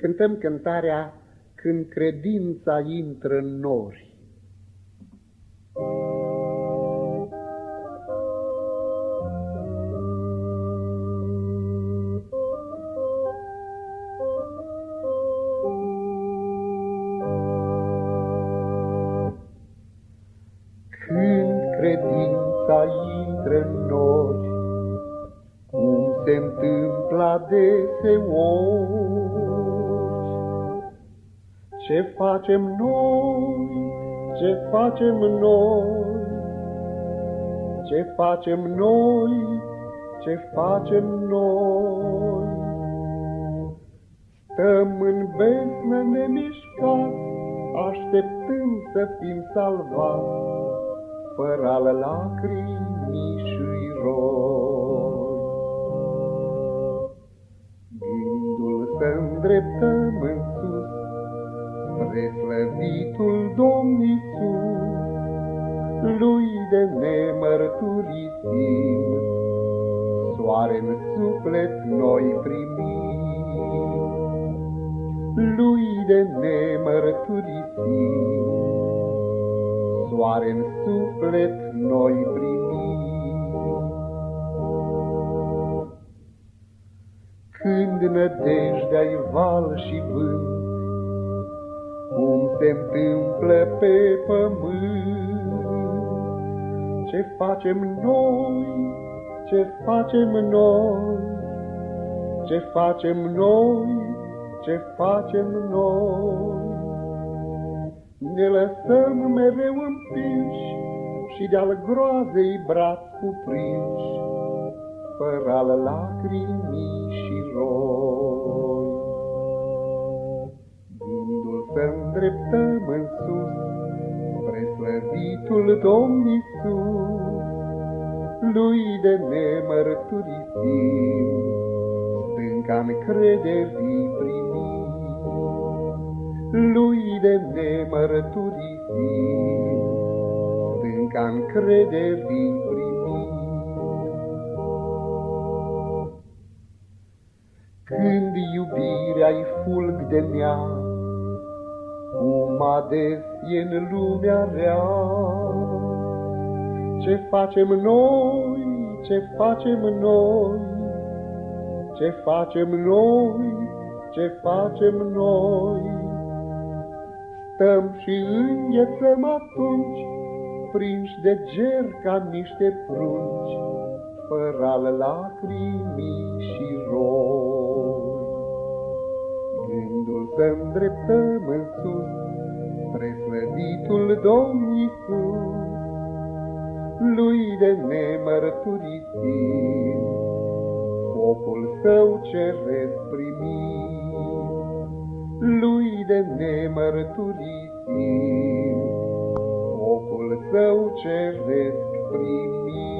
cântăm cântarea Când credința intră în nori. Când credința intră în nori, cum se întâmplă adeseori, ce facem noi, ce facem noi, ce facem noi, ce facem noi? Stăm în besnă nemișcat, așteptând să fim salvați, fără al lacrimii și roi. Gândul să îndreptăm în sus, Preslăvitul Domn Iisus, Lui de nemărturisim, Soare în suflet noi primim. Lui de nemărturisim, Soare în suflet noi primim. Când nădejdea-i val și vânt, cum se întâmplă pe pământ. Ce facem noi, ce facem noi, ce facem noi, ce facem noi. Ne lăsăm mereu împinși și de-al groazei braț cuprinși, fără al lacrimii și roi îndreptăm în sus spre slăvitul Domn Iisus, lui de nemărturisim, stânca încrederii primim, lui de nemărturisim, stânca încrederii primim. Când iubirea-i fulg de neam, cum ades e în lumea rea. Ce facem noi, ce facem noi, ce facem noi, ce facem noi? Stăm și înghețăm atunci, prinși de ger ca niște prunci, fără al lacrimii și roi să îndreptăm în sus, spre slăvitul Domn Iisus, lui de nemărturisim, focul său ceresc primim, lui de nemărturisim, focul său ceresc primim.